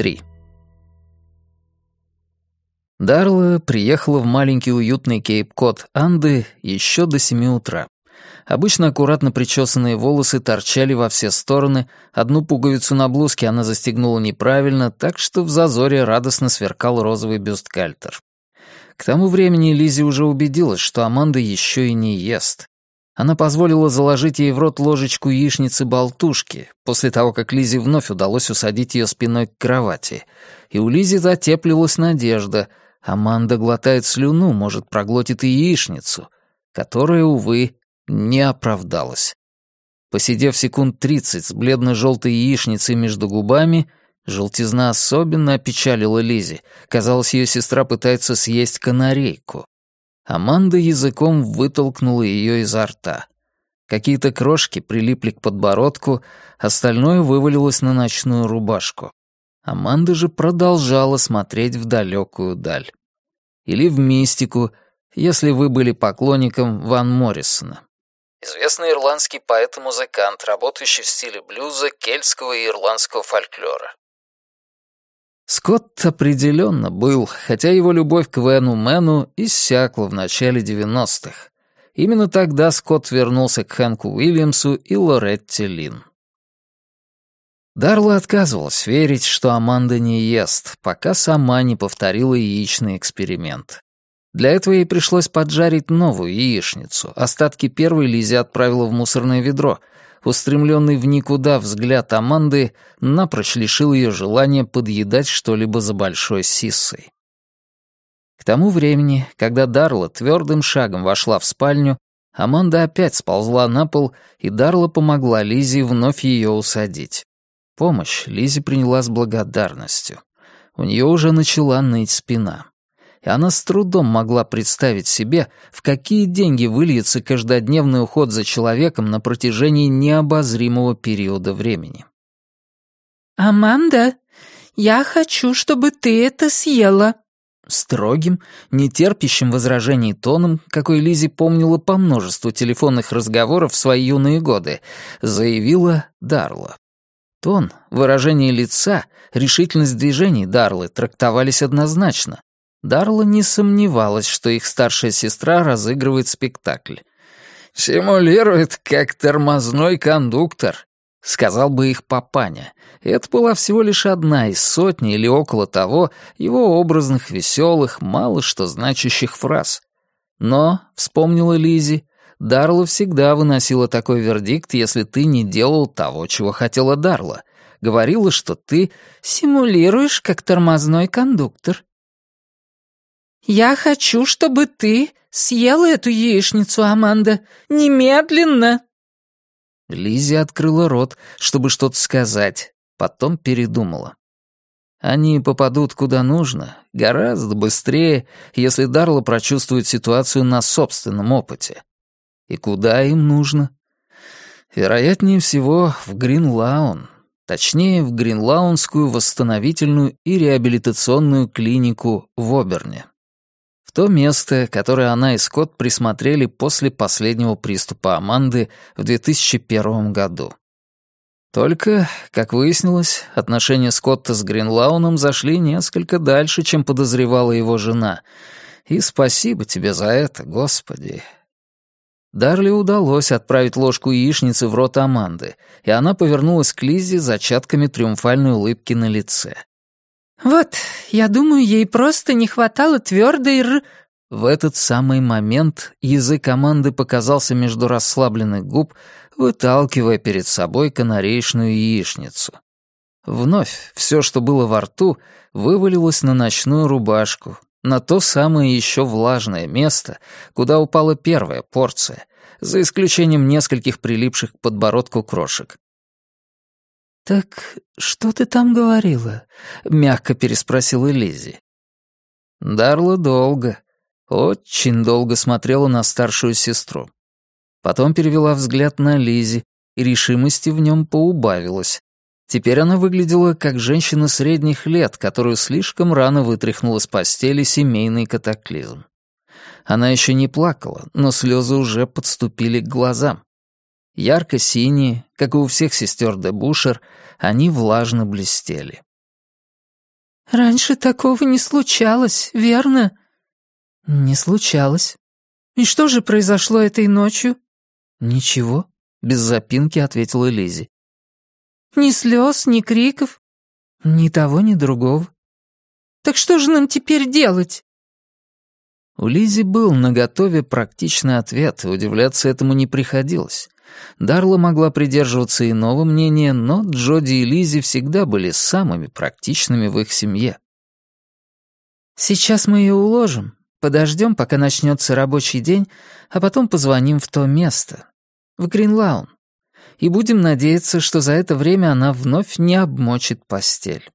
3. Дарла приехала в маленький уютный Кейп-Кот Анды еще до семи утра. Обычно аккуратно причесанные волосы торчали во все стороны, одну пуговицу на блузке она застегнула неправильно, так что в зазоре радостно сверкал розовый бюстгальтер. К тому времени Лизи уже убедилась, что Аманда еще и не ест. Она позволила заложить ей в рот ложечку яичницы-болтушки, после того, как Лизе вновь удалось усадить ее спиной к кровати. И у Лизи затеплилась надежда. Аманда глотает слюну, может, проглотит и яичницу, которая, увы, не оправдалась. Посидев секунд тридцать с бледно-желтой яичницей между губами, желтизна особенно опечалила Лизи. Казалось, ее сестра пытается съесть канарейку. Аманда языком вытолкнула ее изо рта. Какие-то крошки прилипли к подбородку, остальное вывалилось на ночную рубашку. Аманда же продолжала смотреть в далекую даль. Или в мистику, если вы были поклонником Ван Моррисона. Известный ирландский поэт и музыкант, работающий в стиле блюза, кельтского и ирландского фольклора. Скотт определенно был, хотя его любовь к Вену Мэну иссякла в начале 90-х. Именно тогда Скотт вернулся к Хэнку Уильямсу и Лоретте Лин. Дарла отказывалась верить, что Аманда не ест, пока сама не повторила яичный эксперимент. Для этого ей пришлось поджарить новую яичницу. Остатки первой Лизи отправила в мусорное ведро. Устремленный в никуда взгляд Аманды напрочь лишил ее желания подъедать что-либо за большой сиссой. К тому времени, когда Дарла твердым шагом вошла в спальню, Аманда опять сползла на пол, и Дарла помогла Лизе вновь ее усадить. Помощь Лизе приняла с благодарностью. У нее уже начала ныть спина и она с трудом могла представить себе, в какие деньги выльется каждодневный уход за человеком на протяжении необозримого периода времени. «Аманда, я хочу, чтобы ты это съела», Строгим, нетерпящим возражений тоном, какой Лизи помнила по множеству телефонных разговоров в свои юные годы, заявила Дарла. Тон, выражение лица, решительность движений Дарлы трактовались однозначно, Дарла не сомневалась, что их старшая сестра разыгрывает спектакль. «Симулирует, как тормозной кондуктор», — сказал бы их папаня. Это была всего лишь одна из сотни или около того его образных, веселых, мало что значащих фраз. Но, вспомнила Лизи, Дарла всегда выносила такой вердикт, если ты не делал того, чего хотела Дарла. Говорила, что ты симулируешь, как тормозной кондуктор. «Я хочу, чтобы ты съела эту яичницу, Аманда. Немедленно!» Лизи открыла рот, чтобы что-то сказать, потом передумала. Они попадут куда нужно, гораздо быстрее, если Дарла прочувствует ситуацию на собственном опыте. И куда им нужно? Вероятнее всего, в Гринлаун. Точнее, в Гринлаунскую восстановительную и реабилитационную клинику в Оберне то место, которое она и Скотт присмотрели после последнего приступа Аманды в 2001 году. Только, как выяснилось, отношения Скотта с Гринлауном зашли несколько дальше, чем подозревала его жена. И спасибо тебе за это, Господи. Дарли удалось отправить ложку яичницы в рот Аманды, и она повернулась к Лизе зачатками триумфальной улыбки на лице. «Вот, я думаю, ей просто не хватало твердой р...» В этот самый момент язык команды показался между расслабленных губ, выталкивая перед собой канареечную яичницу. Вновь все, что было во рту, вывалилось на ночную рубашку, на то самое еще влажное место, куда упала первая порция, за исключением нескольких прилипших к подбородку крошек. «Так что ты там говорила?» — мягко переспросила Лиззи. Дарла долго, очень долго смотрела на старшую сестру. Потом перевела взгляд на Лизи, и решимости в нем поубавилось. Теперь она выглядела как женщина средних лет, которую слишком рано вытряхнула с постели семейный катаклизм. Она еще не плакала, но слезы уже подступили к глазам. Ярко-синие, как и у всех сестер де Бушер, они влажно блестели. «Раньше такого не случалось, верно?» «Не случалось». «И что же произошло этой ночью?» «Ничего», — без запинки ответила Лизи. «Ни слез, ни криков?» «Ни того, ни другого». «Так что же нам теперь делать?» У Лизи был наготове практичный ответ, и удивляться этому не приходилось. Дарла могла придерживаться иного мнения, но Джоди и Лизи всегда были самыми практичными в их семье. «Сейчас мы ее уложим, подождем, пока начнется рабочий день, а потом позвоним в то место, в Гринлаун, и будем надеяться, что за это время она вновь не обмочит постель».